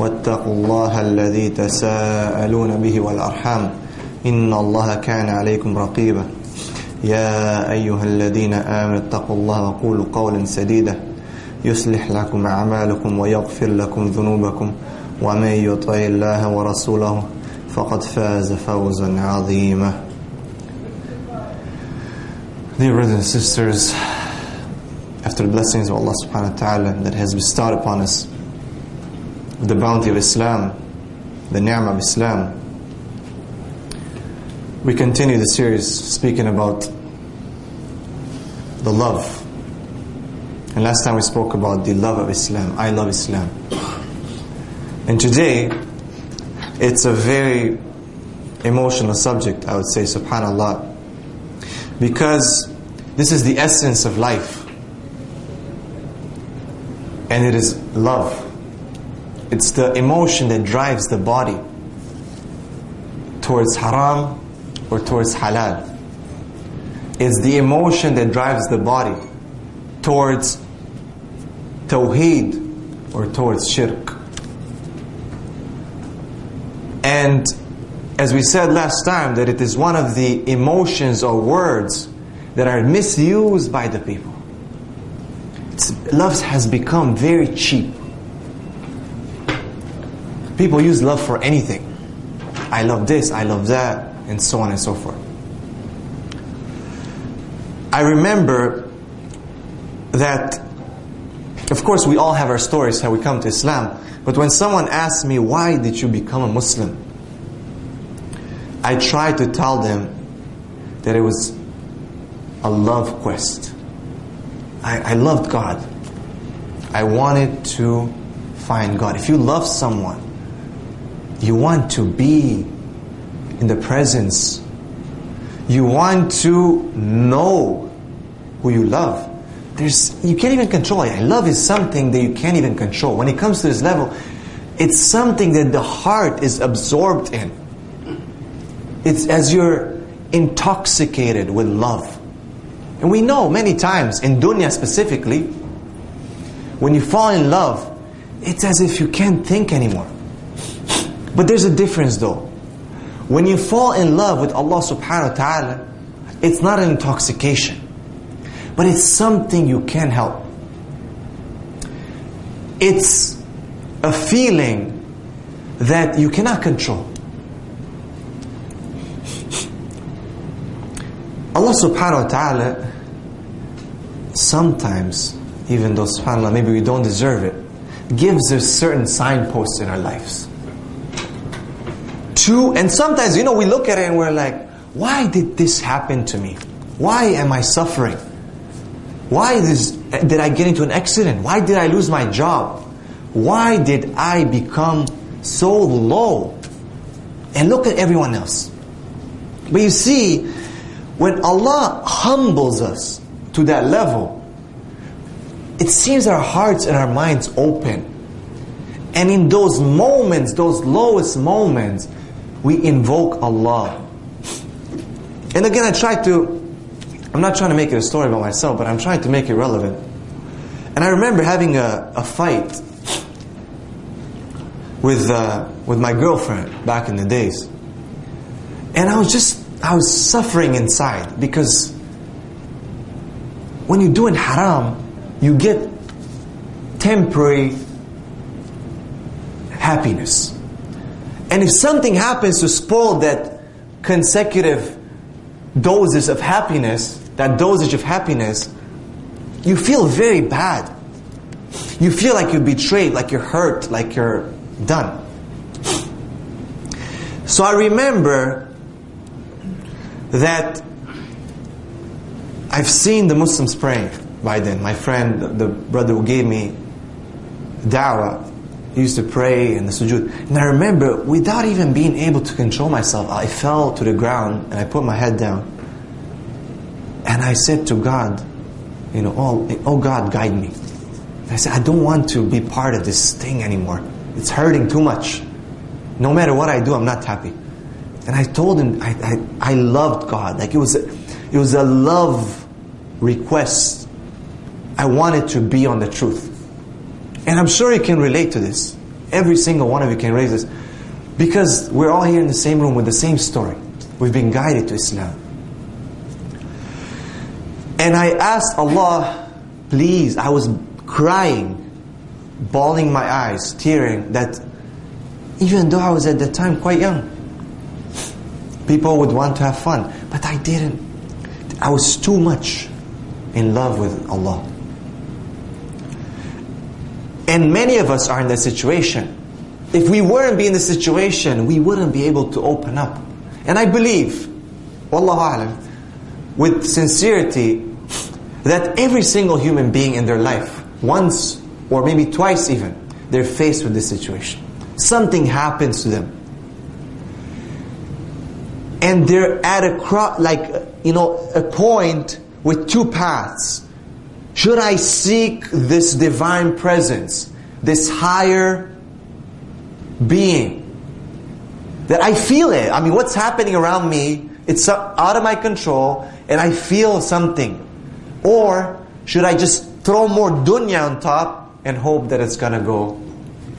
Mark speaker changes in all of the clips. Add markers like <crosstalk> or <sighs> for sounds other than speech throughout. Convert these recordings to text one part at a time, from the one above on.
Speaker 1: واتقوا الله الذي تساءلون به والأرحام. إن الله كان عليكم رقيبا. يا أيها الذين آمنوا اتقوا الله وقولوا قولا سديدا. يصلح لكم أعمالكم ويغفر لكم ذنوبكم. ومن يطع الله ورسوله فقد فاز فوزا عظيما. Dear brothers and sisters, after the blessings of Allah subhanahu wa ta'ala that has bestowed upon us, the bounty of Islam, the ni'mah of Islam. We continue the series speaking about the love. And last time we spoke about the love of Islam. I love Islam. And today, it's a very emotional subject, I would say, subhanAllah. Because this is the essence of life. And it is love. It's the emotion that drives the body towards haram or towards halal. It's the emotion that drives the body towards tawheed or towards shirk. And as we said last time, that it is one of the emotions or words that are misused by the people. It's, love has become very cheap. People use love for anything. I love this, I love that, and so on and so forth. I remember that, of course, we all have our stories how we come to Islam, but when someone asks me, why did you become a Muslim? I try to tell them that it was a love quest. I, I loved God. I wanted to find God. If you love someone, you want to be in the presence. You want to know who you love. There's, you can't even control it. Love is something that you can't even control. When it comes to this level, it's something that the heart is absorbed in. It's as you're intoxicated with love. And we know many times, in dunya specifically, when you fall in love, it's as if you can't think anymore. But there's a difference though. When you fall in love with Allah subhanahu wa ta'ala, it's not an intoxication. But it's something you can't help. It's a feeling that you cannot control. Allah subhanahu wa ta'ala sometimes, even though subhanAllah maybe we don't deserve it, gives us certain signposts in our lives to, and sometimes, you know, we look at it and we're like, why did this happen to me? Why am I suffering? Why this, did I get into an accident? Why did I lose my job? Why did I become so low? And look at everyone else. But you see, when Allah humbles us to that level, it seems our hearts and our minds open. And in those moments, those lowest moments, we invoke Allah. And again, I try to, I'm not trying to make it a story about myself, but I'm trying to make it relevant. And I remember having a, a fight with, uh, with my girlfriend back in the days. And I was just, I was suffering inside because when you're doing haram, you get temporary happiness. And if something happens to spoil that consecutive doses of happiness, that dosage of happiness, you feel very bad. You feel like you're betrayed, like you're hurt, like you're done. So I remember that I've seen the Muslims praying by then. My friend, the brother who gave me dawah, used to pray in the sujood. And I remember, without even being able to control myself, I fell to the ground and I put my head down. And I said to God, you know, oh, oh God, guide me. And I said, I don't want to be part of this thing anymore. It's hurting too much. No matter what I do, I'm not happy. And I told him I, I, I loved God. Like it was, a, it was a love request. I wanted to be on the truth. And I'm sure you can relate to this. Every single one of you can raise this. Because we're all here in the same room with the same story. We've been guided to Islam. And I asked Allah, please, I was crying, bawling my eyes, tearing, that even though I was at that time quite young, people would want to have fun. But I didn't. I was too much in love with Allah. And many of us are in that situation. If we weren't be in the situation, we wouldn't be able to open up. And I believe, Wallahu alam, with sincerity, that every single human being in their life, once or maybe twice even, they're faced with this situation. Something happens to them. And they're at a cro- like you know a point with two paths. Should I seek this divine presence, this higher being? That I feel it. I mean, what's happening around me, it's out of my control, and I feel something. Or should I just throw more dunya on top and hope that it's gonna go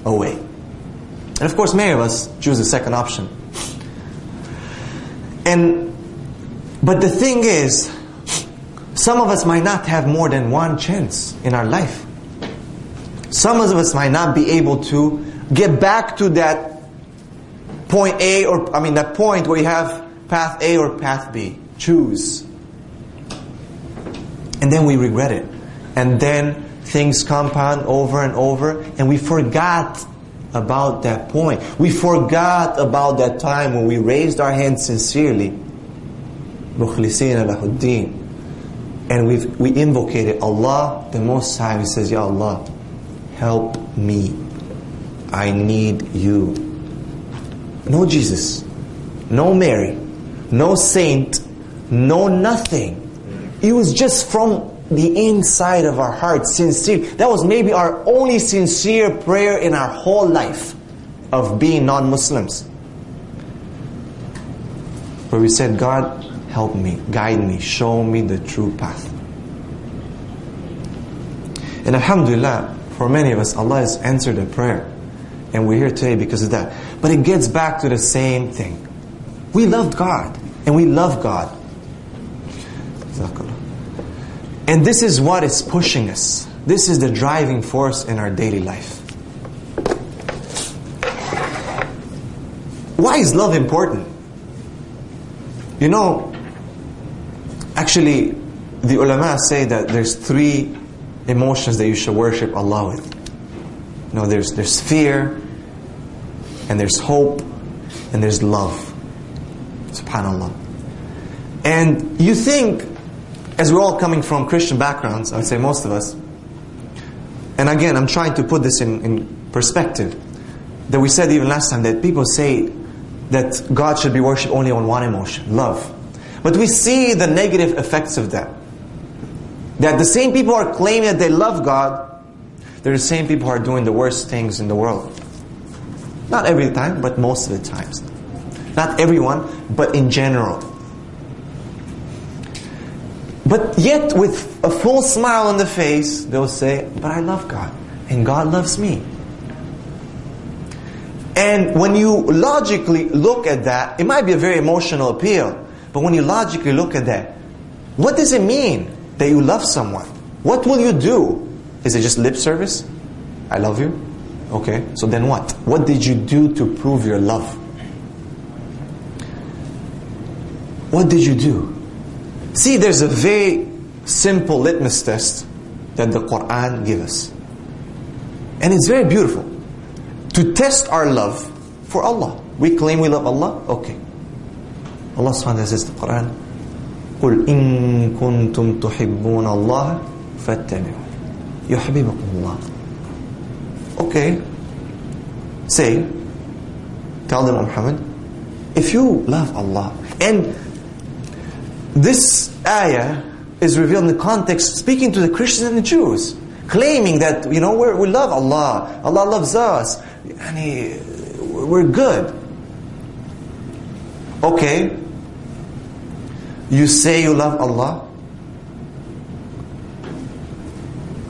Speaker 1: away? And of course, many of us choose the second option. And, but the thing is, some of us might not have more than one chance in our life. Some of us might not be able to get back to that point A or, I mean, that point where you have path A or path B. Choose. And then we regret it. And then things compound over and over, and we forgot about that point. We forgot about that time when we raised our hands sincerely. And we we invocated Allah, the Most High. He says, Ya Allah, help me. I need you. No Jesus, no Mary, no saint, no nothing. It was just from the inside of our hearts, sincere. That was maybe our only sincere prayer in our whole life of being non-Muslims. Where we said, God, help me, guide me, show me the true path. And Alhamdulillah, for many of us, Allah has answered a prayer. And we're here today because of that. But it gets back to the same thing. We loved God. And we love God. And this is what is pushing us. This is the driving force in our daily life. Why is love important? You know, actually, the ulama say that there's three emotions that you should worship Allah with. You know, there's, there's fear, and there's hope, and there's love. SubhanAllah. And you think as we're all coming from Christian backgrounds, I would say most of us, and again, I'm trying to put this in, in perspective, that we said even last time that people say that God should be worshipped only on one emotion, love. But we see the negative effects of that. That the same people are claiming that they love God, they're the same people who are doing the worst things in the world. Not every time, but most of the times. Not everyone, but in general. But yet, with a full smile on the face, they'll say, But I love God, and God loves me. And when you logically look at that, it might be a very emotional appeal, but when you logically look at that, what does it mean that you love someone? What will you do? Is it just lip service? I love you? Okay, so then what? What did you do to prove your love? What did you do? See, there's a very simple litmus test that the Quran gives us. And it's very beautiful. To test our love for Allah. We claim we love Allah? Okay. Allah subhanahu wa ta'ala says in the Quran, قُلْ إِن كُنْتُمْ تُحِبُّونَ اللَّهَ فَاتَّبِعُوا يُحْبِبُكُمُ اللَّهُ Okay. Say, tell them Muhammad, if you love Allah, and this ayah is revealed in the context speaking to the Christians and the Jews, claiming that, you know, we we love Allah, Allah loves us, and he, we're good. Okay. you say you love Allah?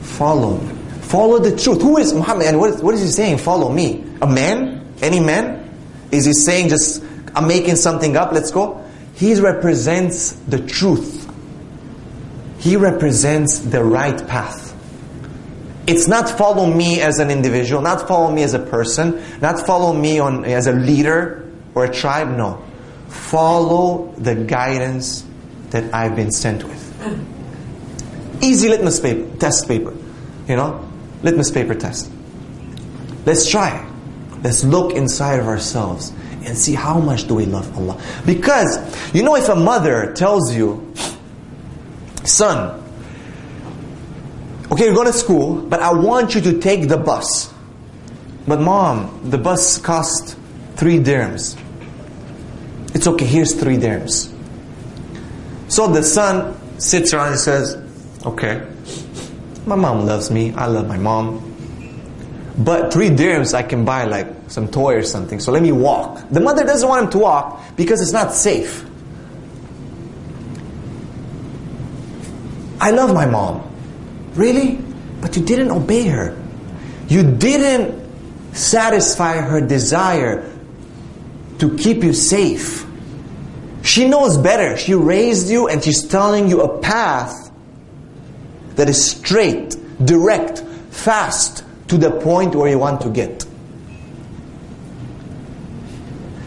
Speaker 1: Follow. Follow the truth. Who is Muhammad? And what, what is he saying? Follow me. A man? Any man? Is he saying just, I'm making something up, let's go? He represents the truth. He represents the right path. It's not follow me as an individual, not follow me as a person, not follow me on, as a leader or a tribe, no. Follow the guidance that I've been sent with. Easy litmus paper, test paper. You know? Litmus paper test. Let's try. Let's look inside of ourselves and see how much do we love Allah. Because, you know, if a mother tells you, son, okay, you're going to school, but I want you to take the bus. But mom, the bus cost three dirhams. It's okay, here's three dirhams. So the son sits around and says, okay, my mom loves me, I love my mom. But three dirhams I can buy like some toy or something. So let me walk. The mother doesn't want him to walk because it's not safe. I love my mom. Really? But you didn't obey her. You didn't satisfy her desire to keep you safe. She knows better. She raised you and she's telling you a path that is straight, direct, fast, to the point where you want to get.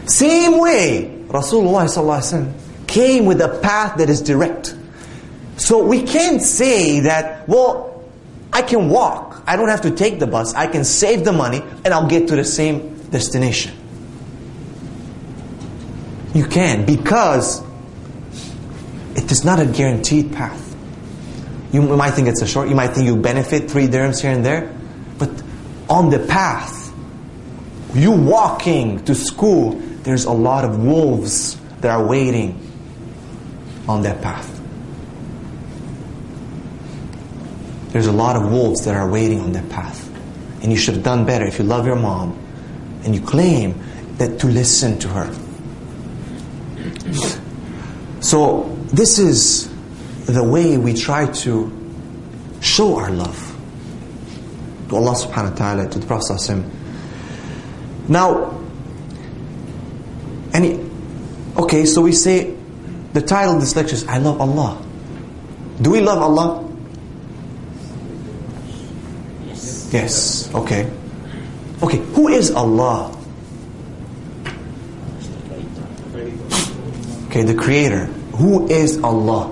Speaker 1: Same way, Rasulullah came with a path that is direct. So we can't say that, well, I can walk. I don't have to take the bus. I can save the money and I'll get to the same destination. You can because it is not a guaranteed path. You might think it's a short, you might think you benefit three dirhams here and there, but on the path, you walking to school, there's a lot of wolves that are waiting on that path. There's a lot of wolves that are waiting on that path. And you should have done better if you love your mom and you claim that to listen to her. So, this is the way we try to show our love to Allah subhanahu wa ta'ala, to the Prophet Now, any, okay, so we say, the title of this lecture is, I love Allah. Do we love Allah?
Speaker 2: Yes.
Speaker 1: Yes, okay. Okay, who is Allah? Okay, the Creator. Who is Allah?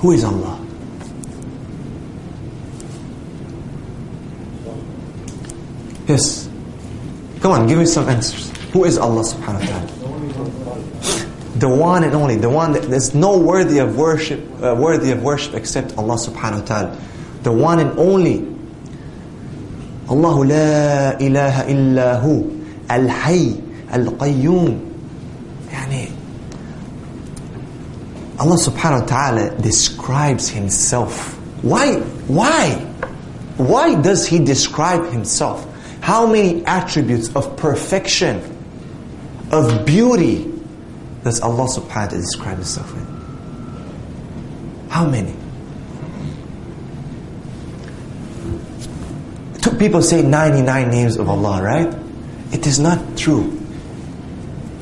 Speaker 1: Who is Allah? Yes. Come on, give me some answers. Who is Allah subhanahu wa ta'ala? The one and only, the one that there's no worthy of worship, uh, worthy of worship except Allah subhanahu wa ta'ala. The one and only. Allahu la ilaha illa hu. Al-hayy, al-qayyum. Yani, Allah subhanahu wa ta'ala describes Himself. Why? Why? Why does He describe Himself? How many attributes of perfection, of beauty, does Allah subhanahu wa ta'ala describe Himself with? How many? People say 99 names of Allah, right? It is not true.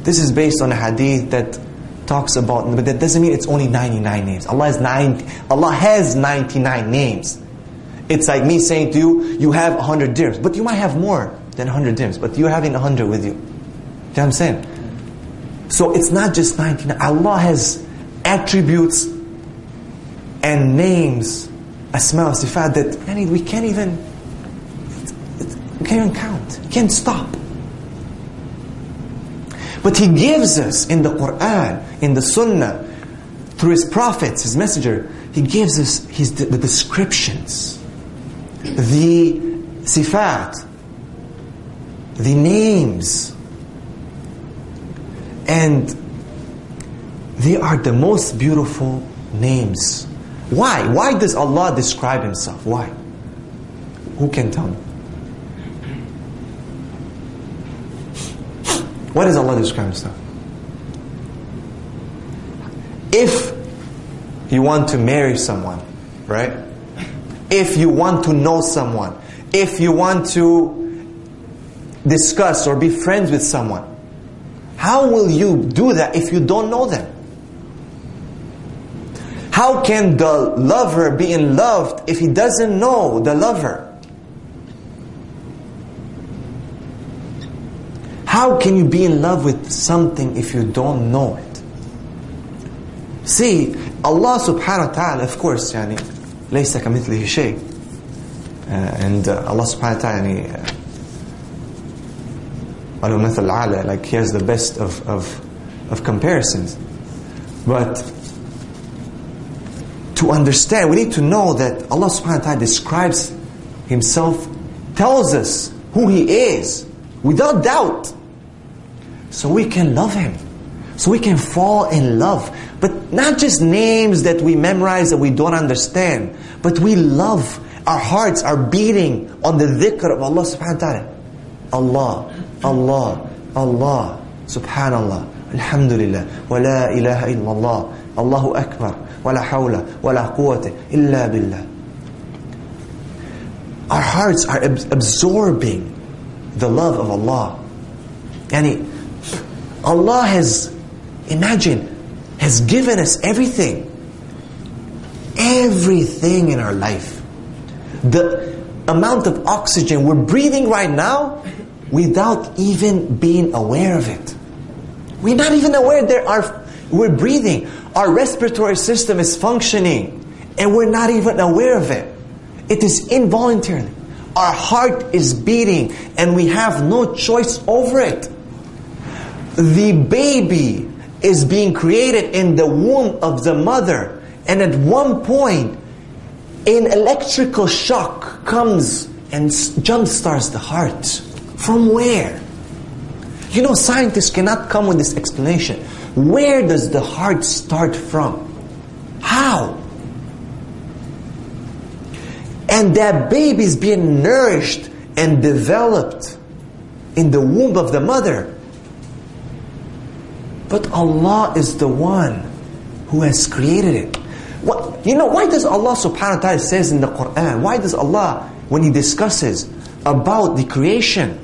Speaker 1: This is based on a hadith that talks about, but that doesn't mean it's only 99 names. Allah has, nine, Allah has 99 names. It's like me saying to you, you have 100 dirhams, but you might have more than 100 dirhams, but you're having 100 with you. You know what I'm saying? So it's not just 99. Allah has attributes and names, asma sifat that I mean, we can't even we can't even count. We can't stop. But He gives us in the Quran, in the Sunnah, through His prophets, His messenger, He gives us his, the descriptions, the sifat, the names. And they are the most beautiful names. Why? Why does Allah describe Himself? Why? Who can tell me? What does Allah describe Himself? If you want to marry someone, right? If you want to know someone, if you want to discuss or be friends with someone, how will you do that if you don't know them? How can the lover be in love if he doesn't know the lover? How can you be in love with something if you don't know it? See, Allah subhanahu wa ta'ala, of course, يعني, ليس كمثله شيء. Uh, and uh, Allah subhanahu wa ta'ala, يعني, uh, like He has the best of, of, of comparisons. But to understand, we need to know that Allah subhanahu wa ta'ala describes Himself, tells us who He is, without doubt. so we can love Him, so we can fall in love. But not just names that we memorize that we don't understand, but we love. Our hearts are beating on the dhikr of Allah subhanahu wa ta'ala. Allah, Allah, Allah, subhanallah, alhamdulillah, wa la ilaha illallah, Allahu akbar, wa la hawla, wa la quwwata illa billah. Our hearts are absorbing the love of Allah. Yani, Allah has, imagine, has given us everything. Everything in our life. The amount of oxygen we're breathing right now without even being aware of it. We're not even aware there are, we're breathing. Our respiratory system is functioning and we're not even aware of it. It is involuntary. Our heart is beating and we have no choice over it. The baby is being created in the womb of the mother and at one point an electrical shock comes and jumpstarts the heart. From where? You know, scientists cannot come with this explanation. Where does the heart start from? How? And that baby is being nourished and developed in the womb of the mother. But Allah is the one who has created it. What, you know, why does Allah subhanahu wa ta'ala says in the Quran, why does Allah, when He discusses about the creation,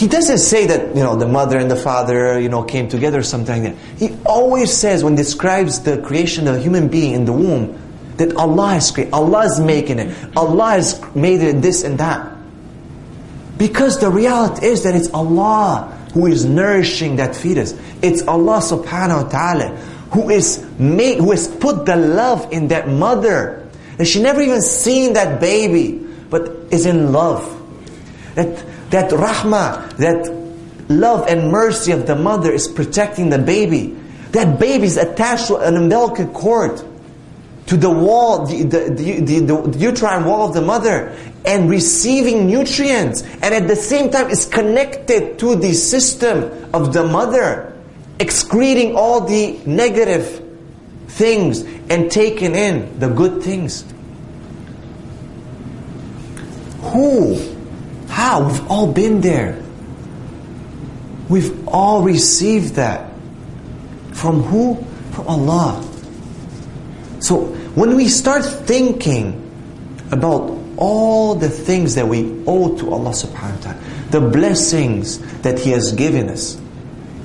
Speaker 1: he doesn't say that, you know, the mother and the father, you know, came together or something like that. He always says when describes the creation of a human being in the womb, that Allah is created, Allah is making it, Allah has made it this and that. Because the reality is that it's Allah who is nourishing that fetus. It's Allah subhanahu wa ta'ala who is made, who has put the love in that mother. And she never even seen that baby, but is in love. That that rahmah, that love and mercy of the mother is protecting the baby. That baby is attached to an umbilical cord to the wall, the, the, the, the, uterine wall of the mother and receiving nutrients and at the same time is connected to the system of the mother excreting all the negative things and taking in the good things. Who? How? We've all been there. We've all received that. From who? From Allah. So when we start thinking about all the things that we owe to Allah subhanahu wa ta'ala, the blessings that He has given us,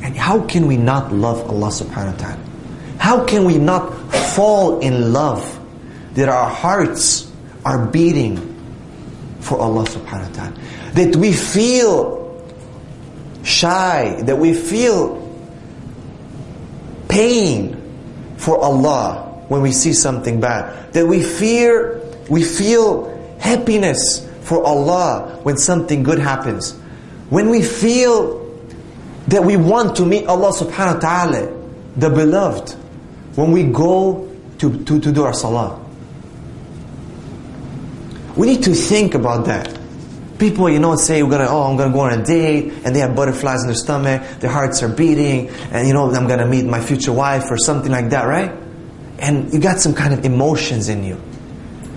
Speaker 1: and how can we not love Allah subhanahu wa ta'ala? How can we not fall in love that our hearts are beating for Allah subhanahu wa ta'ala? That we feel shy, that we feel pain for Allah when we see something bad. That we fear, we feel happiness for Allah when something good happens. When we feel that we want to meet Allah subhanahu wa ta'ala, the beloved, when we go to, to, to do our salah. We need to think about that. People, you know, say we're gonna, oh, I'm gonna go on a date, and they have butterflies in their stomach, their hearts are beating, and you know, I'm gonna meet my future wife or something like that, right? And you got some kind of emotions in you.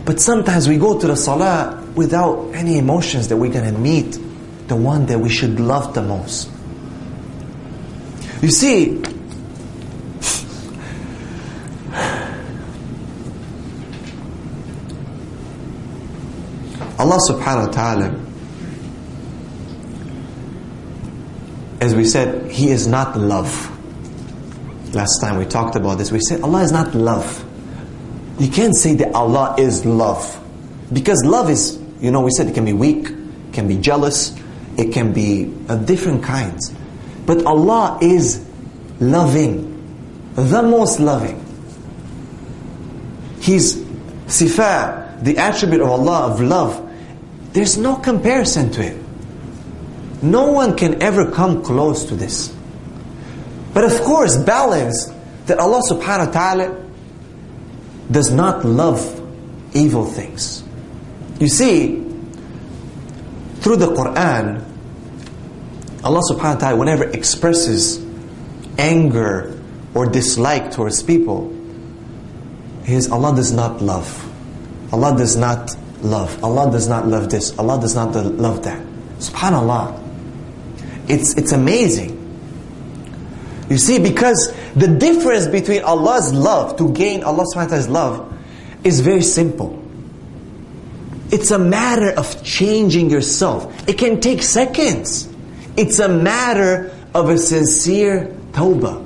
Speaker 1: But sometimes we go to the salah without any emotions that we're gonna meet the one that we should love the most. You see, Allah subhanahu wa ta'ala as we said, He is not love. Last time we talked about this, we said Allah is not love. You can't say that Allah is love. Because love is, you know, we said it can be weak, can be jealous, it can be of different kinds. But Allah is loving, the most loving. He's sifat, the attribute of Allah of love. There's no comparison to it. No one can ever come close to this. But of course, balance that Allah subhanahu wa ta'ala does not love evil things. You see, through the Quran, Allah subhanahu wa ta'ala, whenever expresses anger or dislike towards people, His Allah does not love. Allah does not love. Allah does not love this. Allah does not love that. Subhanallah. It's, it's amazing. You see, because the difference between Allah's love, to gain Allah subhanahu love, is very simple. It's a matter of changing yourself. It can take seconds. It's a matter of a sincere tawbah.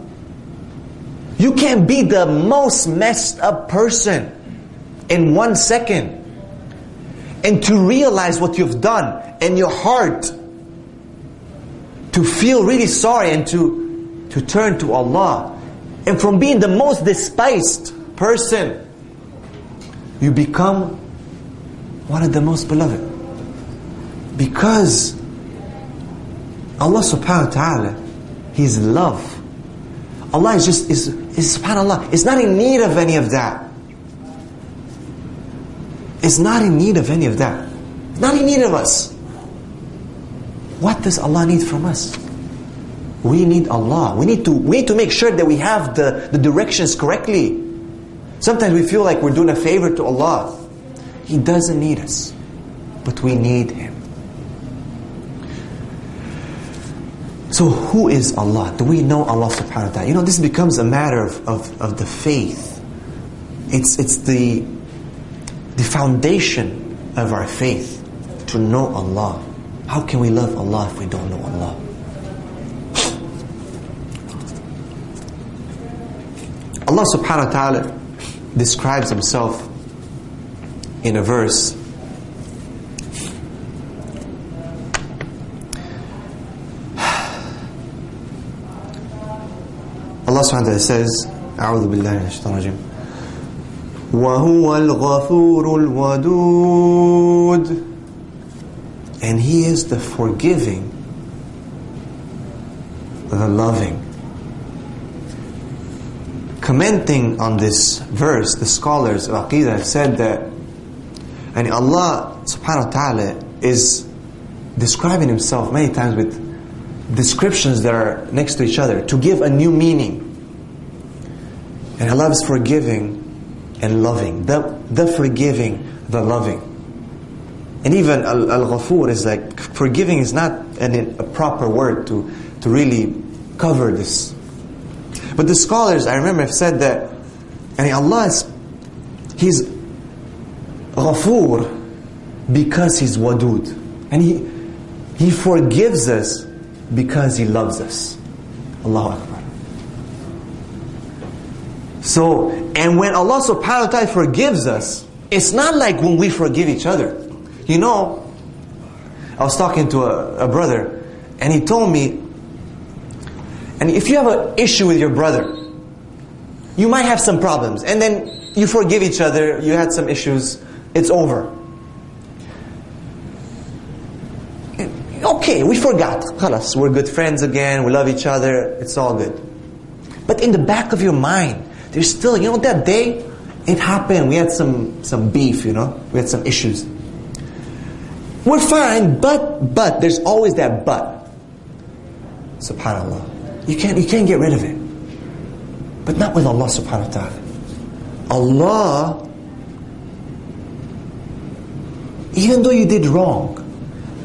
Speaker 1: You can be the most messed up person in one second. And to realize what you've done and your heart to feel really sorry and to, to turn to Allah. And from being the most despised person, you become one of the most beloved. Because Allah subhanahu wa ta'ala, His love. Allah is just, is, is subhanAllah, is not in need of any of that. It's not in need of any of that. not in need of us. What does Allah need from us? We need Allah. We need to, we need to make sure that we have the, the directions correctly. Sometimes we feel like we're doing a favor to Allah. He doesn't need us, but we need Him. So who is Allah? Do we know Allah subhanahu wa ta'ala? You know, this becomes a matter of, of, of the faith. It's, it's the, the foundation of our faith to know Allah. How can we love Allah if we don't know Allah? Allah subhanahu wa ta'ala describes himself in a verse Allah subhanahu wa ta'ala says أعوذ بالله من الشيطان الرجيم وهو الغفور الودود and He is the forgiving, the loving. Commenting on this verse, the scholars of Aqidah have said that and Allah subhanahu wa ta'ala is describing Himself many times with descriptions that are next to each other to give a new meaning. And Allah is forgiving and loving. The, the forgiving, the loving. And even Al-Ghafur is like, forgiving is not an, a proper word to, to really cover this. But the scholars, I remember, have said that, and Allah is, He's Ghafur because He's Wadud. And He, He forgives us because He loves us. Allahu Akbar. So, and when Allah subhanahu wa ta'ala forgives us, it's not like when we forgive each other. You know, I was talking to a, a brother, and he told me, and if you have an issue with your brother, you might have some problems, and then you forgive each other, you had some issues, it's over. Okay, we forgot. Khalas, we're good friends again, we love each other, it's all good. But in the back of your mind, there's still, you know, that day, it happened, we had some, some beef, you know, we had some issues. We're fine, but, but, there's always that but. SubhanAllah. You can't, you can't get rid of it. But not with Allah subhanahu wa ta'ala. Allah, even though you did wrong,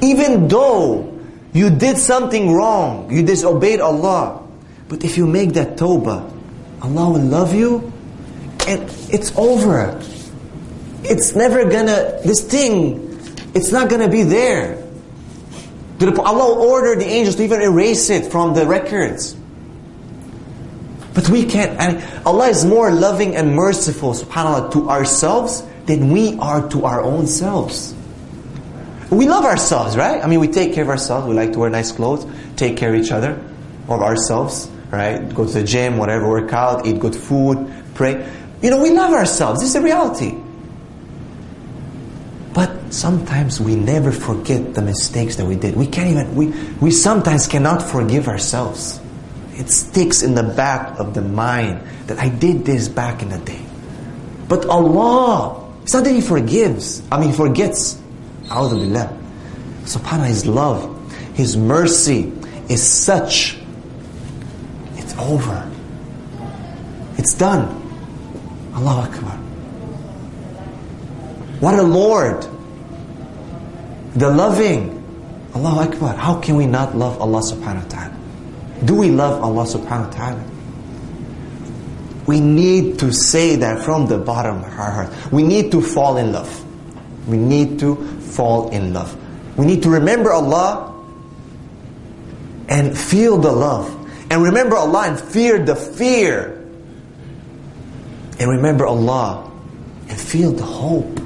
Speaker 1: even though you did something wrong, you disobeyed Allah, but if you make that tawbah, Allah will love you and it's over. It's never gonna, this thing it's not to be there. Allah will order the angels to even erase it from the records. But we can't. And Allah is more loving and merciful, subhanAllah, to ourselves than we are to our own selves. We love ourselves, right? I mean, we take care of ourselves. We like to wear nice clothes, take care of each other, of ourselves, right? Go to the gym, whatever, work out, eat good food, pray. You know, we love ourselves. This is a reality. But sometimes we never forget the mistakes that we did. We can't even, we, we sometimes cannot forgive ourselves. It sticks in the back of the mind that I did this back in the day. But Allah, it's not that He forgives, I mean, He forgets. Billah. Subhanallah, His love, His mercy is such. It's over. It's done. Allahu Akbar. What a Lord! The loving. Allahu Akbar. How can we not love Allah subhanahu wa ta'ala? Do we love Allah subhanahu wa ta'ala? We need to say that from the bottom of our heart. We need to fall in love. We need to fall in love. We need to remember Allah and feel the love. And remember Allah and fear the fear. And remember Allah and feel the hope.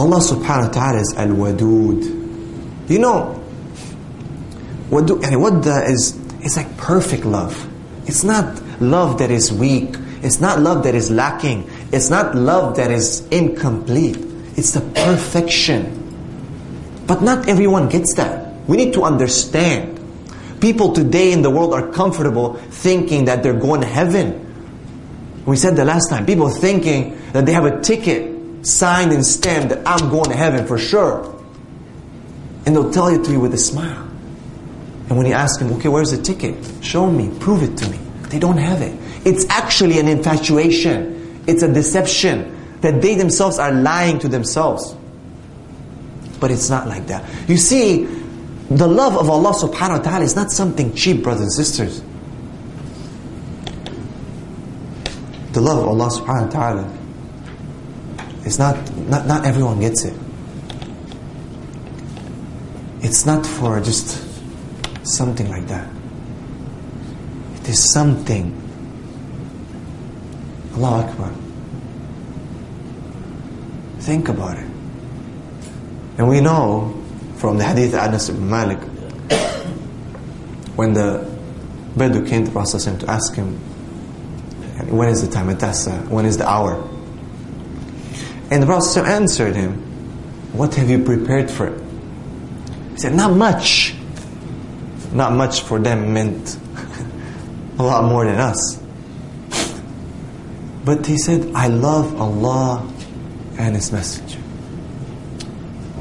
Speaker 1: Allah subhanahu wa ta'ala is al-wadud. You know, wadud, wadda is, it's like perfect love. It's not love that is weak. It's not love that is lacking. It's not love that is incomplete. It's the perfection. But not everyone gets that. We need to understand. People today in the world are comfortable thinking that they're going to heaven. We said the last time, people thinking that they have a ticket signed and stamped that I'm going to heaven for sure. And they'll tell it to you with a smile. And when you ask them, okay, where's the ticket? Show me, prove it to me. They don't have it. It's actually an infatuation. It's a deception that they themselves are lying to themselves. But it's not like that. You see, the love of Allah subhanahu wa ta'ala is not something cheap, brothers and sisters. The love of Allah subhanahu wa ta'ala it's not, not, not everyone gets it. It's not for just something like that. It is something. Allah Akbar. Think about it. And we know from the hadith of Anas ibn Malik, when the Bedou came to Prophet to ask him, when is the time? Atasa, when is the hour? And the Prophet answered him, What have you prepared for it? He said, Not much. Not much for them meant <laughs> a lot more than us. But he said, I love Allah and His Messenger.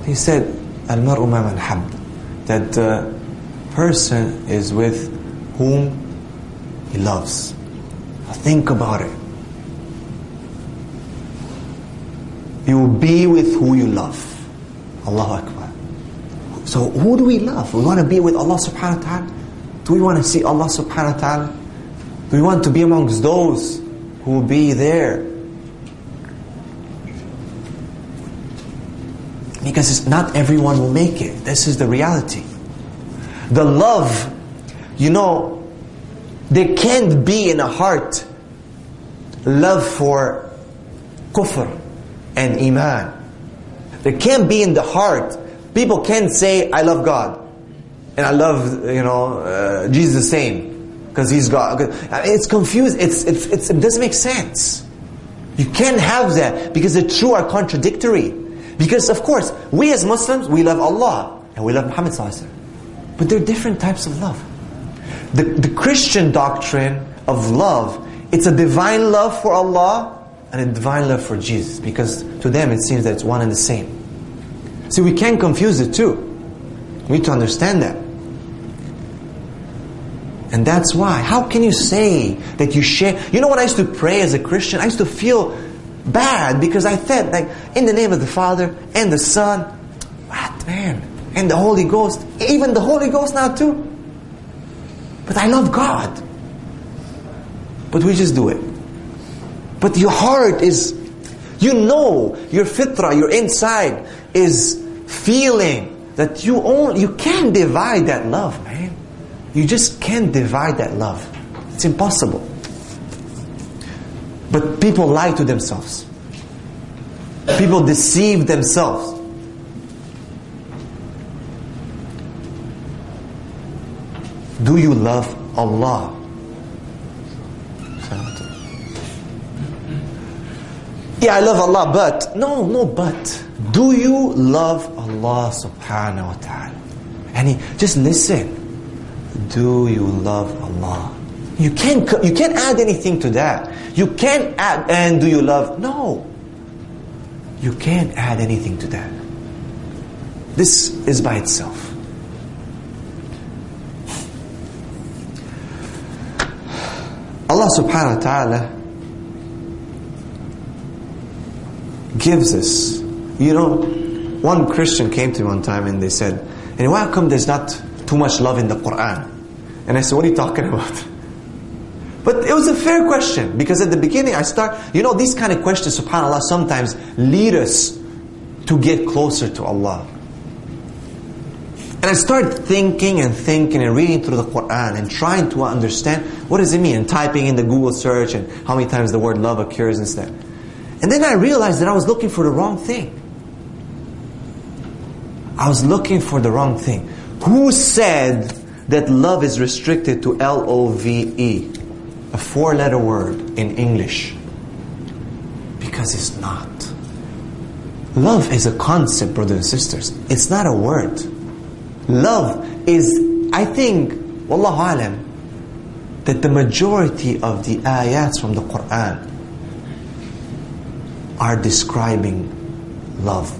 Speaker 1: He said, Al-mar'u ma man. That the person is with whom he loves. Think about it. You will be with who you love. Allahu Akbar. So who do we love? We want to be with Allah subhanahu wa ta'ala? Do we want to see Allah subhanahu wa ta'ala? Do we want to be amongst those who will be there? Because not everyone will make it. This is the reality. The love, you know, there can't be in a heart love for kufr and iman. There can't be in the heart. People can't say, I love God. And I love, you know, uh, Jesus the same. Because he's God. It's confused. It's, it's, it's, it doesn't make sense. You can't have that because the two are contradictory. Because of course, we as Muslims, we love Allah and we love Muhammad But there are different types of love. The, the Christian doctrine of love, it's a divine love for Allah and a divine love for Jesus because to them it seems that it's one and the same. See, we can't confuse the two. We need to understand that. And that's why. How can you say that you share? You know what I used to pray as a Christian? I used to feel bad because I said, like, in the name of the Father and the Son, what, man? And the Holy Ghost. Even the Holy Ghost now, too. But I love God. But we just do it. But your heart is, you know, your fitra, your inside is feeling that you only, you can't divide that love, man. You just can't divide that love. It's impossible. But people lie to themselves. People deceive themselves. Do you love Allah? Yeah, I love Allah, but no, no, but do you love Allah subhanahu wa ta'ala? And he, just listen. Do you love Allah? You can't you can't add anything to that. You can't add and do you love? No. You can't add anything to that. This is by itself. Allah subhanahu wa ta'ala gives us. You know, one Christian came to me one time and they said, and why come there's not too much love in the Quran? And I said, what are you talking <laughs> about? But it was a fair question because at the beginning I start, you know, these kind of questions, subhanAllah, sometimes lead us to get closer to Allah. And I started thinking and thinking and reading through the Quran and trying to understand what does it mean and typing in the Google search and how many times the word love occurs stuff. And then I realized that I was looking for the wrong thing. I was looking for the wrong thing. Who said that love is restricted to L-O-V-E? A four-letter word in English. Because it's not. Love is a concept, brothers and sisters. It's not a word. Love is, I think, Wallahu alam, that the majority of the ayats from the Quran are describing love.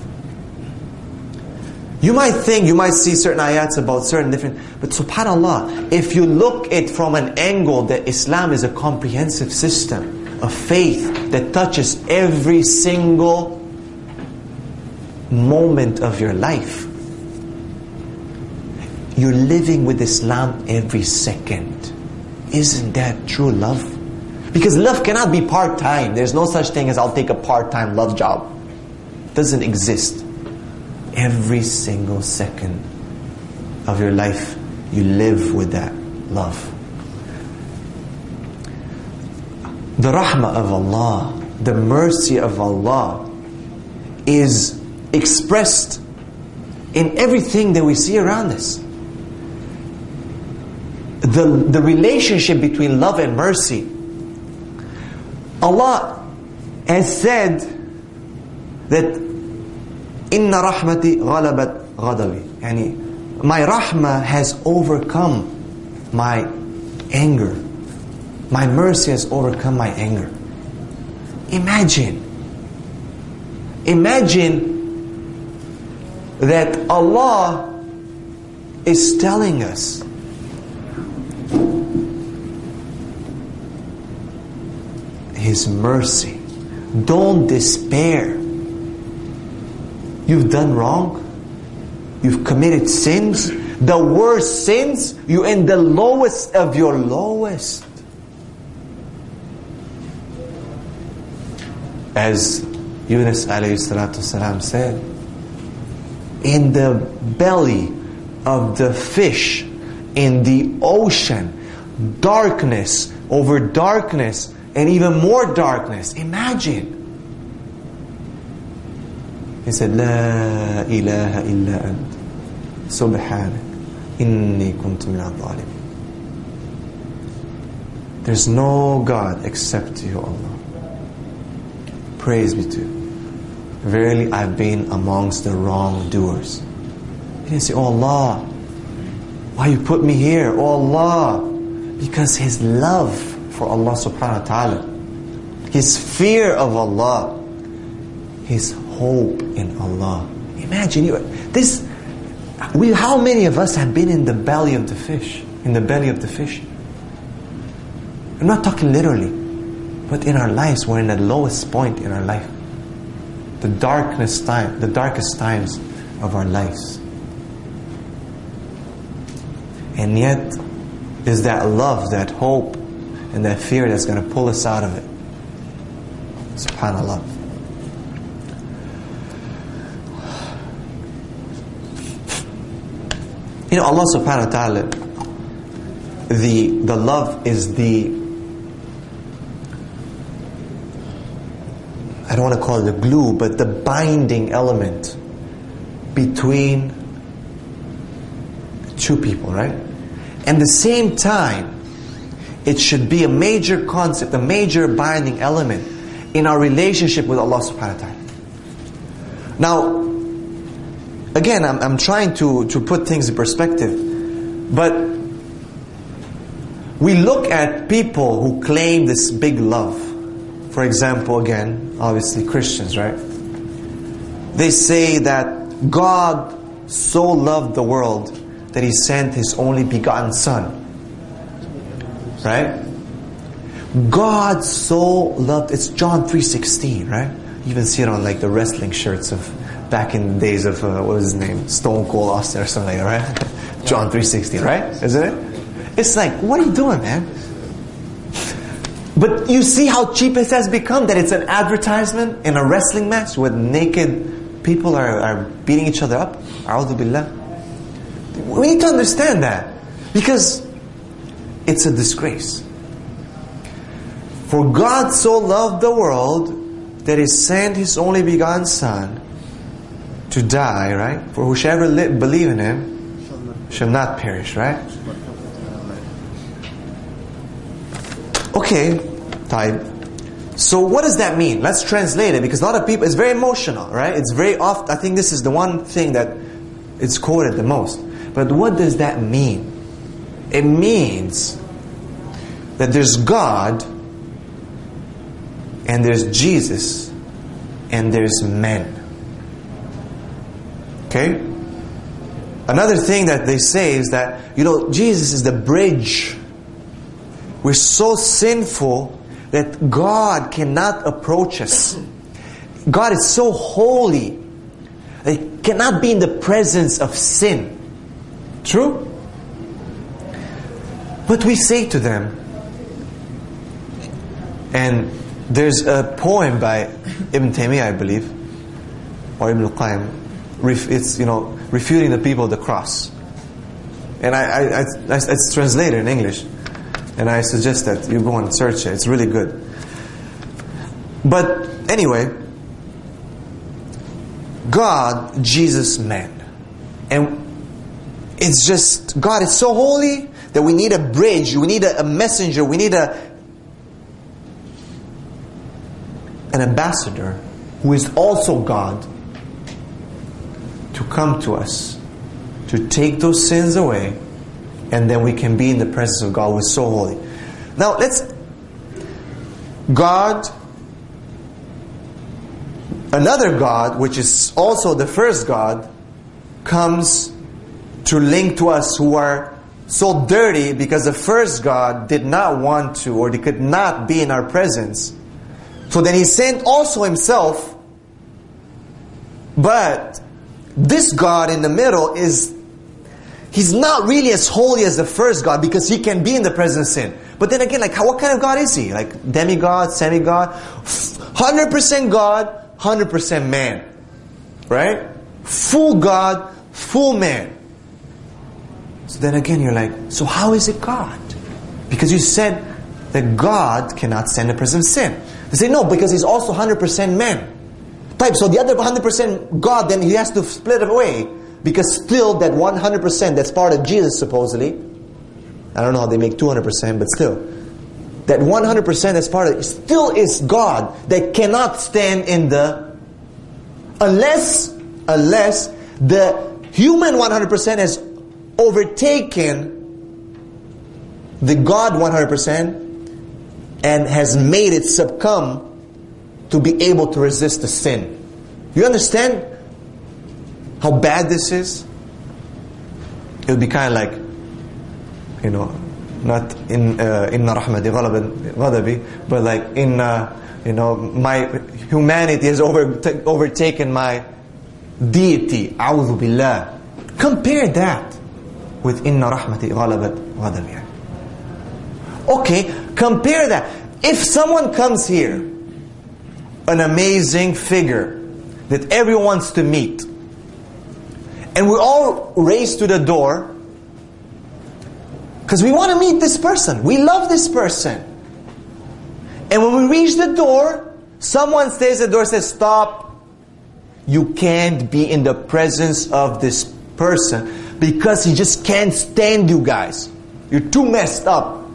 Speaker 1: You might think, you might see certain ayats about certain different, but subhanAllah, if you look at from an angle that Islam is a comprehensive system of faith that touches every single moment of your life, you're living with Islam every second. Isn't that true love? Because love cannot be part-time. There's no such thing as I'll take a part-time love job. It doesn't exist. Every single second of your life, you live with that love. The rahmah of Allah, the mercy of Allah is expressed in everything that we see around us. The, the relationship between love and mercy Allah has said that inna rahmati ghalabat ghadabi yani my rahmah has overcome my anger. My mercy has overcome my anger. Imagine. Imagine that Allah is telling us His mercy. Don't despair. You've done wrong. You've committed sins. The worst sins, you're in the lowest of your lowest. As Yunus alayhi said, in the belly of the fish, in the ocean, darkness over darkness, and even more darkness. Imagine. He said, La ilaha illa ant. Subhanak. Inni kuntu min There's no God except you, Allah. Praise be to you. Verily, I've been amongst the wrongdoers. He didn't say, Oh Allah, why you put me here? Oh Allah, because His love for Allah subhanahu wa ta'ala, His fear of Allah, His hope in Allah. Imagine you, this, we, how many of us have been in the belly of the fish? In the belly of the fish? I'm not talking literally, but in our lives, we're in the lowest point in our life the darkness time, the darkest times of our lives. And yet, is that love, that hope, and that fear that's going to pull us out of it. Subhanallah. You know, Allah subhanahu wa ta'ala, the, the love is the I don't want to call it the glue, but the binding element between two people, right? And the same time, it should be a major concept, a major binding element in our relationship with Allah subhanahu wa ta'ala. Now, again, I'm, I'm trying to, to put things in perspective, but we look at people who claim this big love. For example, again, obviously Christians, right? They say that God so loved the world that He sent His only begotten Son. Right? God so loved it's John 3.16, right? You even see it on like the wrestling shirts of back in the days of uh, what was his name? Stone Cold Austin or something like that, right? <laughs> John 3.16, right? Isn't it? It's like, what are you doing, man? But you see how cheap it has become that it's an advertisement in a wrestling match where naked people are, are beating each other up. A'udhu billah. We need to understand that because it's a disgrace. For God so loved the world that He sent His only begotten Son to die, right? For whosoever believe in Him shall not perish, right? Okay, tayyib. So what does that mean? Let's translate it because a lot of people, it's very emotional, right? It's very often, I think this is the one thing that it's quoted the most. But what does that mean? It means that there's God and there's Jesus and there's men. Okay? Another thing that they say is that, you know, Jesus is the bridge. We're so sinful that God cannot approach us. God is so holy that He cannot be in the presence of sin. True? But we say to them, and there's a poem by Ibn Taymiyyah, I believe, or Ibn al-Qayyim, it's, you know, refuting the people of the cross. And I, I, I, it's translated in English. And I suggest that you go and search it. It's really good. But anyway, God, Jesus, man. And it's just, God is so holy that we need a bridge, we need a, a messenger, we need a an ambassador who is also God to come to us, to take those sins away, and then we can be in the presence of God who is so holy. Now let's God another God which is also the first God comes to link to us who are so dirty because the first God did not want to or they could not be in our presence. So then he sent also himself. But this God in the middle is He's not really as holy as the first God because he can be in the presence of sin. But then again, like, how, what kind of God is he? Like, demigod, semi-god? 100% God, 100% man. Right? Full God, full man. So then again, you're like, so how is it God? Because you said that God cannot the presence of sin. They say, no, because he's also 100% man. Tayyib, so the other 100% God, then he has to split away because still, that 100% that's part of Jesus, supposedly, I don't know how they make 200%, but still, that 100% that's part of it still is God that cannot stand in the, unless, unless the human 100% has overtaken the God 100% and has made it succumb to be able to resist the sin. You understand how bad this is? It would be kind of like, you know, not in uh, inna rahmati ghadabi, but like in uh, you know my humanity has over, overtaken my deity. A'udhu billah. Compare that with inna rahmati ghalabat ghadabi. Okay, compare that. If someone comes here, an amazing figure that everyone wants to meet, and we all race to the door because we want to meet this person. We love this person. And when we reach the door, someone stays at the door says, Stop. You can't be in the presence of this person because he just can't stand you guys. You're too messed up.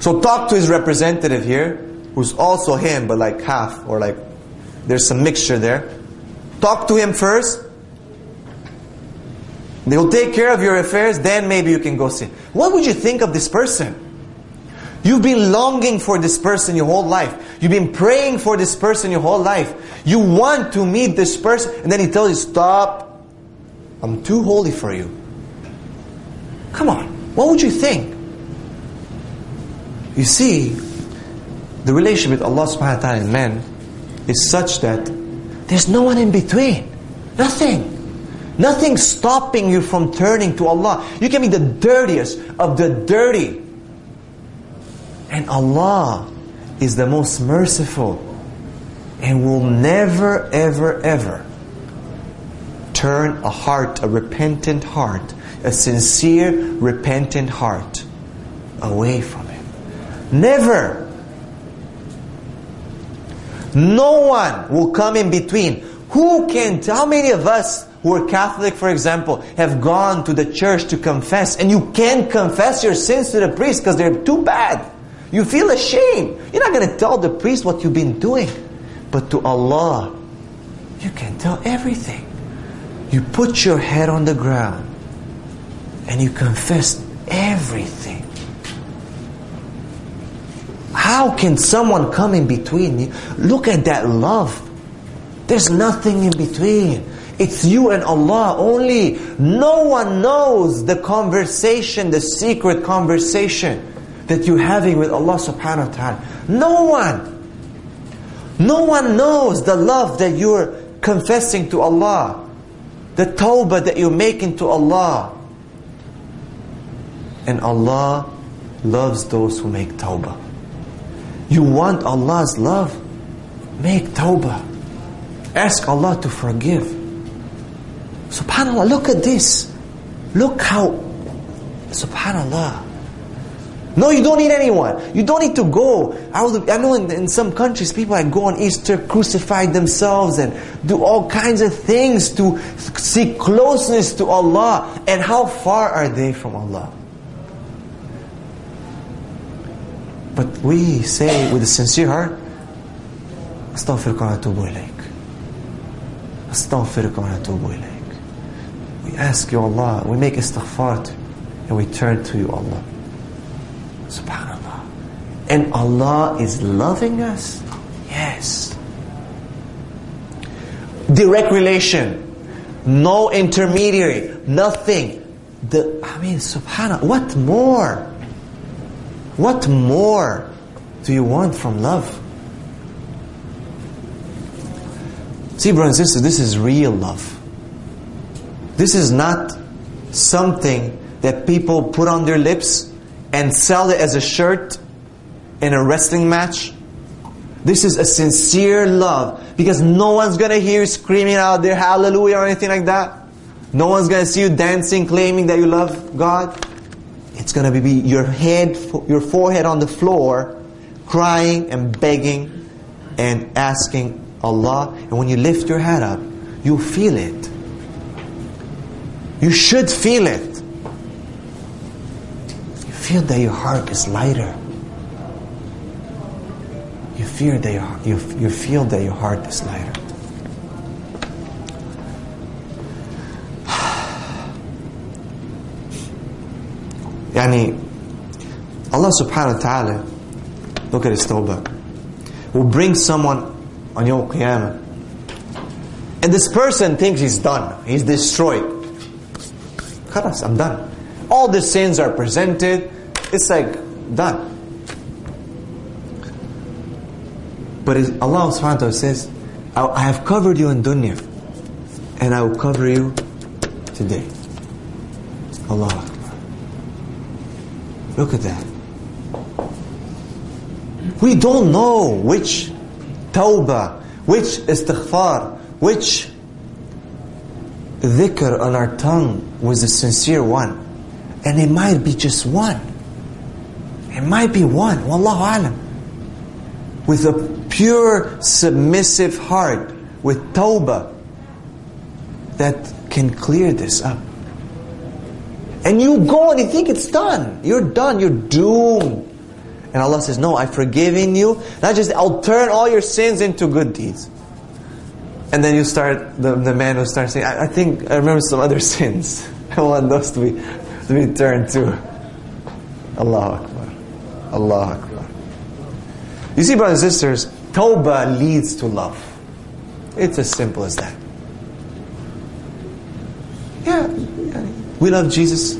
Speaker 1: So talk to his representative here, who's also him, but like half, or like there's some mixture there. Talk to him first. They'll take care of your affairs, then maybe you can go see. What would you think of this person? You've been longing for this person your whole life. You've been praying for this person your whole life. You want to meet this person, and then he tells you, Stop. I'm too holy for you. Come on. What would you think? You see, the relationship with Allah subhanahu wa ta'ala and man is such that there's no one in between. Nothing. Nothing stopping you from turning to Allah. You can be the dirtiest of the dirty. And Allah is the most merciful and will never, ever, ever turn a heart, a repentant heart, a sincere, repentant heart away from Him. Never. No one will come in between. Who can, how many of us who are Catholic, for example, have gone to the church to confess, and you can't confess your sins to the priest because they're too bad. You feel ashamed. You're not going to tell the priest what you've been doing. But to Allah, you can tell everything. You put your head on the ground and you confess everything. How can someone come in between you? Look at that love. There's nothing in between. It's you and Allah only. No one knows the conversation, the secret conversation that you're having with Allah subhanahu wa ta'ala. No one. No one knows the love that you're confessing to Allah. The tawbah that you're making to Allah. And Allah loves those who make tawbah. You want Allah's love? Make tawbah. Ask Allah to forgive. Subhanallah, look at this. Look how, subhanallah. No, you don't need anyone. You don't need to go. I know in, in some countries, people that go on Easter crucify themselves and do all kinds of things to seek closeness to Allah. And how far are they from Allah? But we say with a sincere heart, أستغفرك وأتوب إليك أستغفرك وأتوب إليك we ask you, Allah, we make istighfar and we turn to you, Allah. Subhanallah. And Allah is loving us? Yes. Direct relation. No intermediary. Nothing. The, I mean, subhanAllah, what more? What more do you want from love? See, brothers and sisters, this is real love. This is not something that people put on their lips and sell it as a shirt in a wrestling match. This is a sincere love because no one's gonna hear you screaming out there hallelujah or anything like that. No one's gonna see you dancing, claiming that you love God. It's gonna be your head, your forehead on the floor, crying and begging and asking Allah. And when you lift your head up, you feel it. You should feel it. Feel that your heart is lighter. You feel that your, you, you feel that your heart is lighter. <sighs> Yani, Allah subhanahu wa ta'ala, look at his tawbah, will bring someone on your Qiyamah. And this person thinks he's done, he's destroyed. Khalas, I'm done. All the sins are presented, it's like done. But Allah subhanahu wa ta'ala says, I have covered you in dunya, and I will cover you today. Allah. Look at that. We don't know which tawbah, which istighfar, which dhikr on our tongue was a sincere one. And it might be just one. It might be one. Wallahu alam. With a pure, submissive heart, with tawbah, that can clear this up. And you go and you think it's done. You're done. You're doomed. And Allah says, No, I've forgiven you. Not just, I'll turn all your sins into good deeds. And then you start, the, the man will start saying, I, I think I remember some other <laughs> sins. I want those to be, to be turned to. Allah Akbar. Allah Akbar. You see, brothers and sisters, tawbah leads to love. It's as simple as that. Yeah, we love Jesus.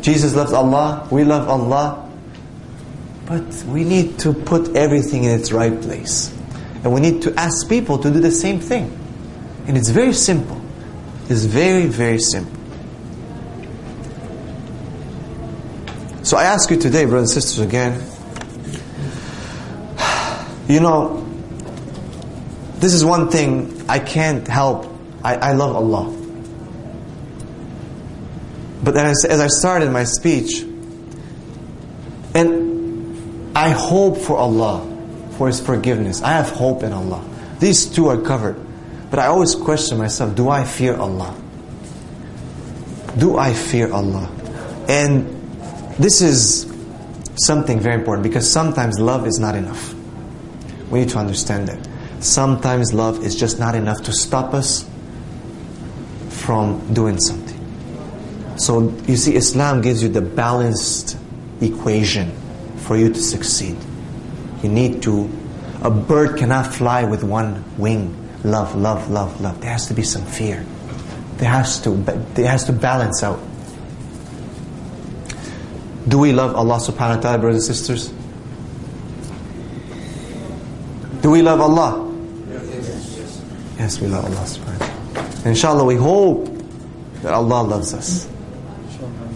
Speaker 1: Jesus loves Allah. We love Allah. But we need to put everything in its right place. And we need to ask people to do the same thing. And it's very simple. It's very, very simple. So I ask you today, brothers and sisters, again. You know, this is one thing I can't help. I, I love Allah. But as, as I started my speech, and I hope for Allah, for His forgiveness. I have hope in Allah. These two are covered. But I always question myself do I fear Allah? Do I fear Allah? And this is something very important because sometimes love is not enough. We need to understand that. Sometimes love is just not enough to stop us from doing something. So you see, Islam gives you the balanced equation for you to succeed. You need to, a bird cannot fly with one wing. Love, love, love, love. There has to be some fear. There has to, there has to balance out. Do we love Allah subhanahu wa ta'ala, brothers and sisters? Do we love Allah? Yes, yes we love Allah subhanahu wa ta'ala. Inshallah, we hope that Allah loves us.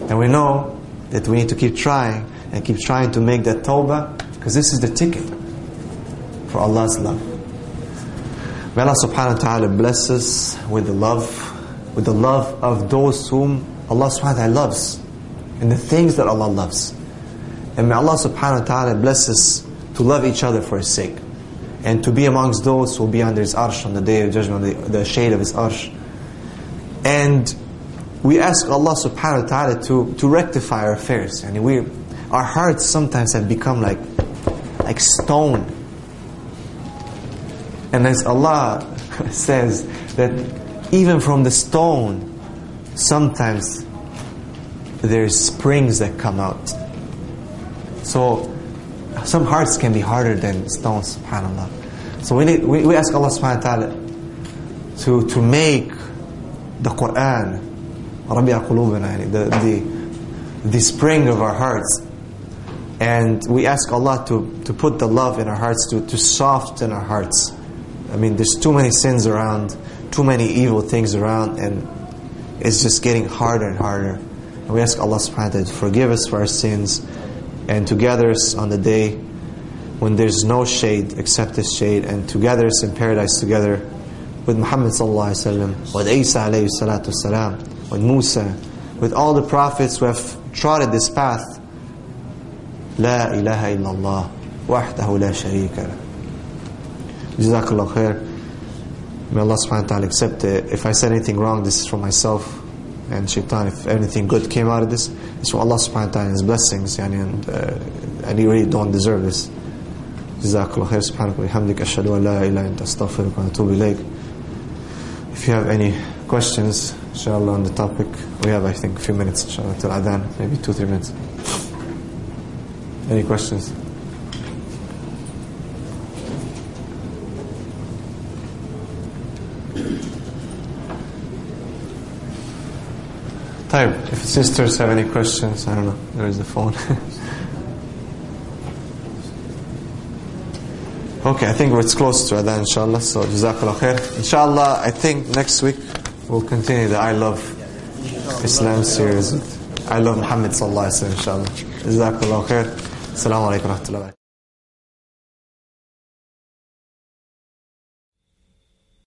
Speaker 1: And we know that we need to keep trying and keep trying to make that tawbah because this is the ticket for Allah's love. May Allah subhanahu wa ta'ala bless us with the love, with the love of those whom Allah subhanahu wa ta'ala loves and the things that Allah loves. And may Allah subhanahu wa ta'ala bless us to love each other for His sake and to be amongst those who will be under His arsh on the day of judgment, the, the shade of His arsh. And we ask Allah subhanahu wa ta'ala to, to rectify our affairs. And we, our hearts sometimes have become like, like stone. And as Allah <laughs> says that even from the stone, sometimes there's springs that come out. So some hearts can be harder than stones, subhanAllah. So we, need, we, we ask Allah subhanahu wa ta'ala to, to make the Quran, the, the, the spring of our hearts. And we ask Allah to, to put the love in our hearts, to, to soften our hearts. I mean, there's too many sins around, too many evil things around, and it's just getting harder and harder. And we ask Allah subhanahu wa ta'ala to forgive us for our sins and to gather us on the day when there's no shade except His shade and to gather us in paradise together with Muhammad sallallahu alayhi wa sallam, with Isa alayhi salatu salam, with Musa, with all the prophets who have trotted this path. La ilaha illallah لا شريك له. جزاك الله خير. May Allah subhanahu wa ta'ala accept it. If I said anything wrong, this is for myself and shaitan. If anything good came out of this, it's from Allah subhanahu wa ta'ala and His blessings. Yani, and, uh, and you really don't deserve this. جزاك الله خير سبحانك وبحمدك أشهد أن لا إله إلا أنت أستغفرك وأتوب إليك If you have any questions, inshallah, on the topic, we have, I think, a few minutes, inshallah, till adhan, maybe two, three minutes. Any questions? Tayyib. If sisters have any questions, I don't know. There is the phone. <laughs> okay, I think it's close to Adhan, inshallah. So, Jazakallah khair. Inshallah, I think next week we'll continue the I Love Islam series. I love Muhammad sallallahu alaihi wasallam, inshallah. Jazakallah khair. Assalamu alaikum wa rahmatullahi